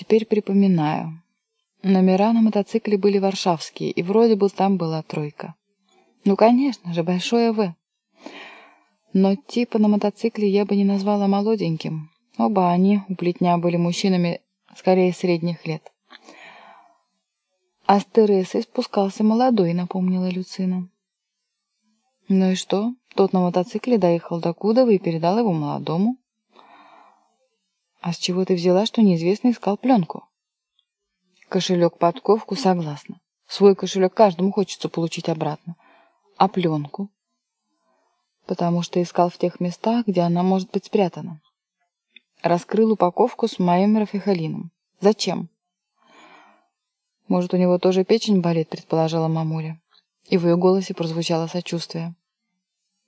теперь припоминаю. Номера на мотоцикле были варшавские, и вроде бы там была тройка. Ну, конечно же, большое «В». Но типа на мотоцикле я бы не назвала молоденьким. Оба они, у плетня, были мужчинами скорее средних лет. А с Тересой спускался молодой, напомнила Люцина. Ну и что? Тот на мотоцикле доехал до Кудова и передал его молодому. А с чего ты взяла, что неизвестный искал пленку? Кошелек подковку, согласна. Свой кошелек каждому хочется получить обратно. А пленку? Потому что искал в тех местах, где она может быть спрятана. Раскрыл упаковку с моим рафихолином. Зачем? Может, у него тоже печень болит, предположила мамуля. И в ее голосе прозвучало сочувствие.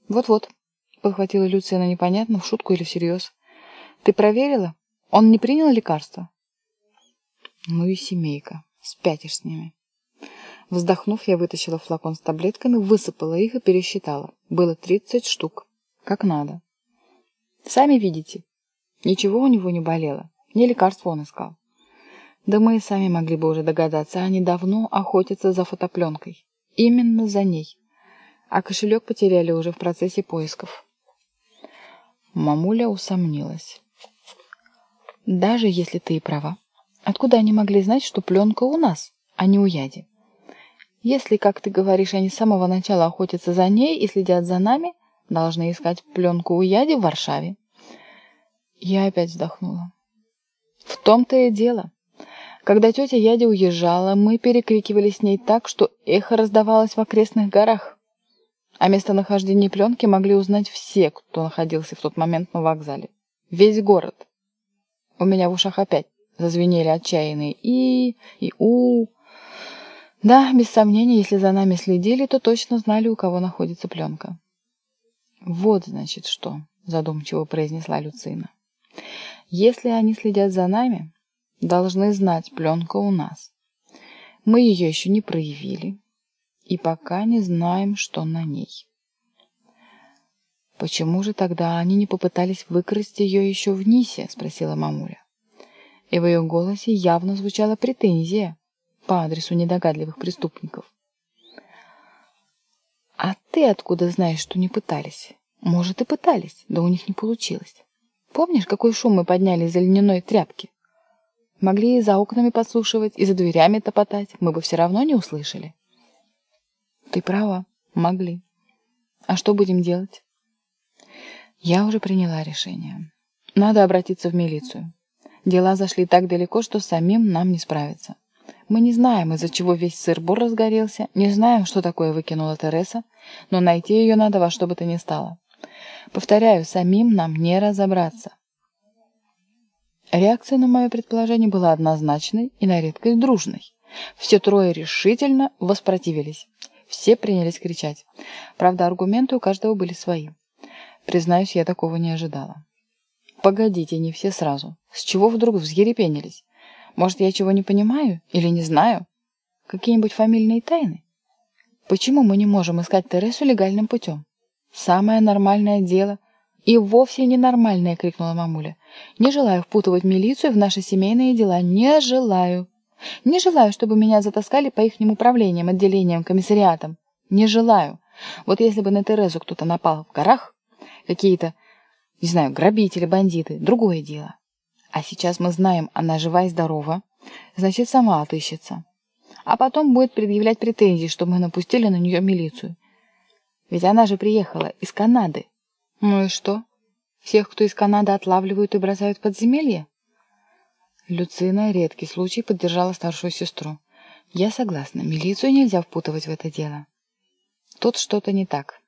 Вот-вот, подхватила Люция непонятно, в шутку или всерьез. Ты проверила? Он не принял лекарства? Ну и семейка. Спятишь с ними. Вздохнув, я вытащила флакон с таблетками, высыпала их и пересчитала. Было тридцать штук. Как надо. Сами видите. Ничего у него не болело. Не лекарство он искал. Да мы и сами могли бы уже догадаться, они давно охотятся за фотопленкой. Именно за ней. А кошелек потеряли уже в процессе поисков. Мамуля усомнилась. Даже если ты и права, откуда они могли знать, что пленка у нас, а не у Яди? Если, как ты говоришь, они с самого начала охотятся за ней и следят за нами, должны искать пленку у Яди в Варшаве. Я опять вздохнула. В том-то и дело. Когда тетя Яди уезжала, мы перекрикивали с ней так, что эхо раздавалось в окрестных горах. О местонахождении пленки могли узнать все, кто находился в тот момент на вокзале. Весь город. У меня в ушах опять зазвенели отчаянные «и» и «у». Да, без сомнения, если за нами следили, то точно знали, у кого находится пленка. «Вот, значит, что», — задумчиво произнесла Люцина. «Если они следят за нами, должны знать, пленка у нас. Мы ее еще не проявили и пока не знаем, что на ней. «Почему же тогда они не попытались выкрасть ее еще в Нисе?» — спросила мамуля. И в ее голосе явно звучала претензия по адресу недогадливых преступников. «А ты откуда знаешь, что не пытались? Может, и пытались, да у них не получилось. Помнишь, какой шум мы подняли из-за льняной тряпки? Могли и за окнами подслушивать, и за дверями топотать, мы бы все равно не услышали. Ты права, могли. А что будем делать? Я уже приняла решение. Надо обратиться в милицию. Дела зашли так далеко, что самим нам не справиться. Мы не знаем, из-за чего весь сыр-бор разгорелся, не знаем, что такое выкинула Тереса, но найти ее надо во что бы то ни стало. Повторяю, самим нам не разобраться. Реакция на мое предположение была однозначной и на редкость дружной. Все трое решительно воспротивились. Все принялись кричать. Правда, аргументы у каждого были свои. Признаюсь, я такого не ожидала. Погодите, не все сразу. С чего вдруг взъерепенились? Может, я чего не понимаю или не знаю? Какие-нибудь фамильные тайны? Почему мы не можем искать Тересу легальным путем? Самое нормальное дело — «И вовсе ненормальная!» — крикнула мамуля. «Не желаю впутывать милицию в наши семейные дела. Не желаю! Не желаю, чтобы меня затаскали по ихним управлениям, отделениям, комиссариатам. Не желаю! Вот если бы на Терезу кто-то напал в горах, какие-то, не знаю, грабители, бандиты, другое дело. А сейчас мы знаем, она жива и здорова, значит, сама отыщется. А потом будет предъявлять претензии, что мы напустили на нее милицию. Ведь она же приехала из Канады. Ну и что? Всех, кто из Канады отлавливают и бросают в подземелье? Люцина, редкий случай, поддержала старшую сестру. Я согласна, милицию нельзя впутывать в это дело. Тут что-то не так.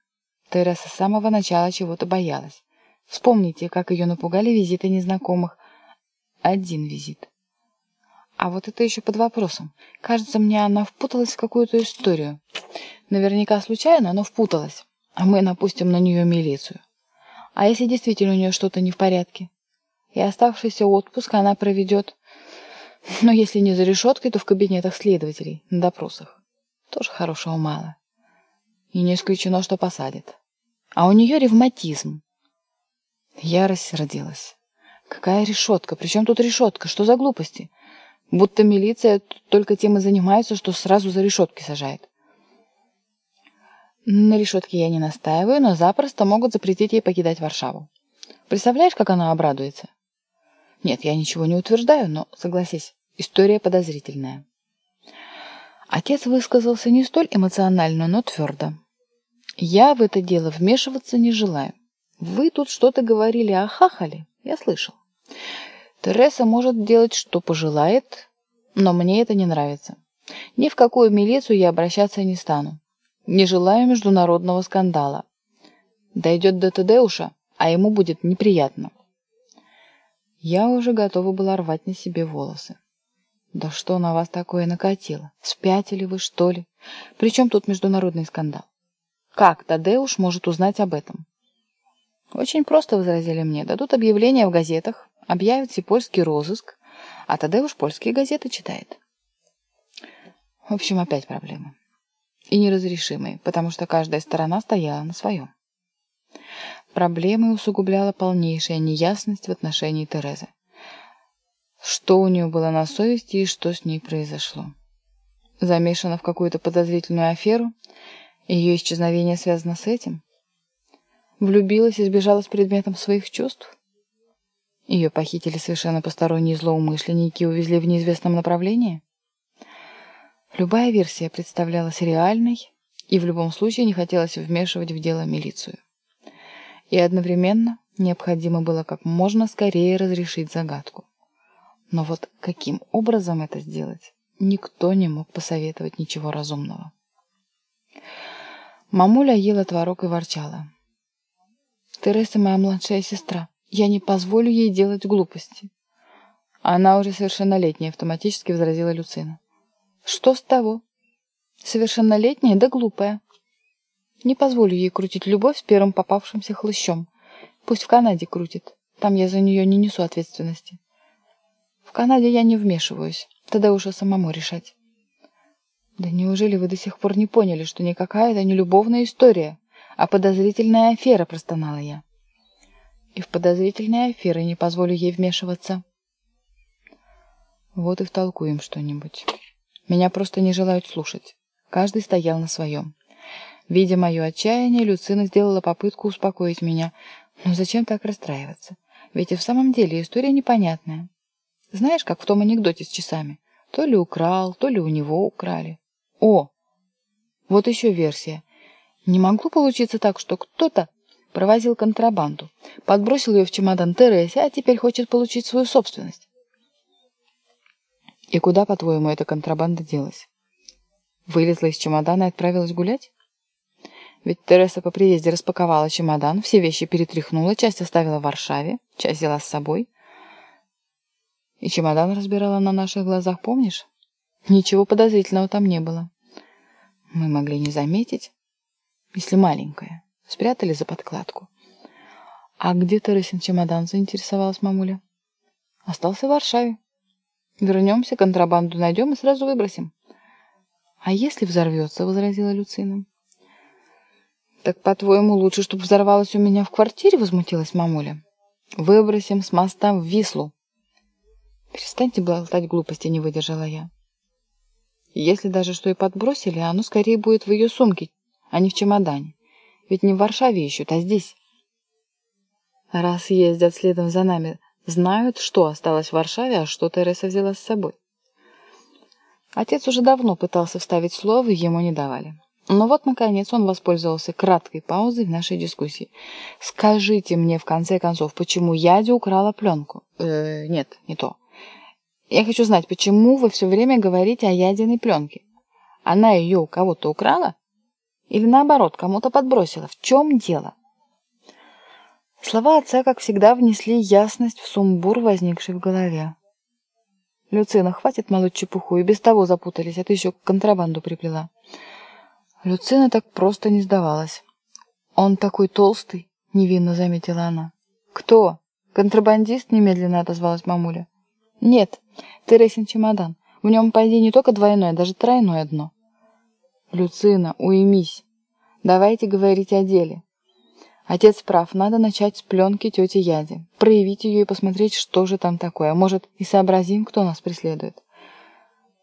Тереса с самого начала чего-то боялась. Вспомните, как ее напугали визиты незнакомых. Один визит. А вот это еще под вопросом. Кажется, мне она впуталась в какую-то историю. Наверняка случайно, но впуталась. А мы напустим на нее милицию. А если действительно у нее что-то не в порядке? И оставшийся отпуск она проведет, но если не за решеткой, то в кабинетах следователей, на допросах. Тоже хорошего мало. И не исключено, что посадят. А у нее ревматизм. Ярость родилась. Какая решетка? Причем тут решетка? Что за глупости? Будто милиция только тем и занимается, что сразу за решетки сажает. На решетке я не настаиваю, но запросто могут запретить ей покидать Варшаву. Представляешь, как она обрадуется? Нет, я ничего не утверждаю, но, согласись, история подозрительная. Отец высказался не столь эмоционально, но твердо. Я в это дело вмешиваться не желаю. Вы тут что-то говорили о хахале, я слышал. Тереса может делать, что пожелает, но мне это не нравится. Ни в какую милицию я обращаться не стану. Не желаю международного скандала. Дойдет до Тадеуша, а ему будет неприятно. Я уже готова была рвать на себе волосы. Да что на вас такое накатило? Спятили вы, что ли? Причем тут международный скандал? Как Тадеуш может узнать об этом? Очень просто, возразили мне. Дадут объявление в газетах, объявят всепольский розыск, а Тадеуш польские газеты читает. В общем, опять проблемы. И неразрешимые, потому что каждая сторона стояла на своем. Проблемы усугубляла полнейшая неясность в отношении Терезы. Что у нее было на совести и что с ней произошло? Замешана в какую-то подозрительную аферу? Ее исчезновение связано с этим? Влюбилась и сбежала с предметом своих чувств? Ее похитили совершенно посторонние злоумышленники и увезли в неизвестном направлении? Любая версия представлялась реальной, и в любом случае не хотелось вмешивать в дело милицию. И одновременно необходимо было как можно скорее разрешить загадку. Но вот каким образом это сделать, никто не мог посоветовать ничего разумного. Мамуля ела творог и ворчала. «Тереса моя младшая сестра. Я не позволю ей делать глупости». Она уже совершеннолетняя, автоматически возразила Люцина. «Что с того? Совершеннолетняя да глупая. Не позволю ей крутить любовь с первым попавшимся хлыщом. Пусть в Канаде крутит. Там я за нее не несу ответственности. В Канаде я не вмешиваюсь. Тогда уже самому решать. Да неужели вы до сих пор не поняли, что никакая это не любовная история, а подозрительная афера, простонала я. И в подозрительные аферы не позволю ей вмешиваться. Вот и втолкуем что-нибудь. Меня просто не желают слушать. Каждый стоял на своем. Видя мое отчаяние, Люцина сделала попытку успокоить меня. Но зачем так расстраиваться? Ведь и в самом деле история непонятная. Знаешь, как в том анекдоте с часами? То ли украл, то ли у него украли. О! Вот еще версия. Не могло получиться так, что кто-то провозил контрабанду, подбросил ее в чемодан Тересе, а теперь хочет получить свою собственность. И куда, по-твоему, эта контрабанда делась? Вылезла из чемодана и отправилась гулять? Ведь Тереса по приезде распаковала чемодан, все вещи перетряхнула, часть оставила в Варшаве, часть взяла с собой. И чемодан разбирала на наших глазах, помнишь? Ничего подозрительного там не было. Мы могли не заметить, если маленькая. Спрятали за подкладку. А где Тересин чемодан, заинтересовалась мамуля? Остался в Варшаве. Вернемся, контрабанду найдем и сразу выбросим. А если взорвется, возразила Люцина. «Так, по-твоему, лучше, чтобы взорвалось у меня в квартире?» — возмутилась мамуля. «Выбросим с моста в Вислу». «Перестаньте болтать глупости», — не выдержала я. «Если даже что и подбросили, оно скорее будет в ее сумке, а не в чемодане. Ведь не в Варшаве ищут, а здесь». «Раз ездят следом за нами, знают, что осталось в Варшаве, а что Тереса взяла с собой». Отец уже давно пытался вставить слово, ему не давали. Но вот, наконец, он воспользовался краткой паузой в нашей дискуссии. «Скажите мне, в конце концов, почему Ядя украла пленку?» э, «Нет, не то. Я хочу знать, почему вы все время говорите о ядиной пленке? Она ее у кого-то украла? Или наоборот, кому-то подбросила? В чем дело?» Слова отца, как всегда, внесли ясность в сумбур, возникший в голове. «Люцина, хватит молоть чепуху, и без того запутались, а ты еще контрабанду приплела». Люцина так просто не сдавалась. «Он такой толстый», — невинно заметила она. «Кто? Контрабандист?» — немедленно отозвалась мамуля. «Нет, Тересин чемодан. В нем, пойди, не только двойное, даже тройное дно». «Люцина, уймись. Давайте говорить о деле. Отец прав, надо начать с пленки тети Яди, проявить ее и посмотреть, что же там такое. Может, и сообразим, кто нас преследует.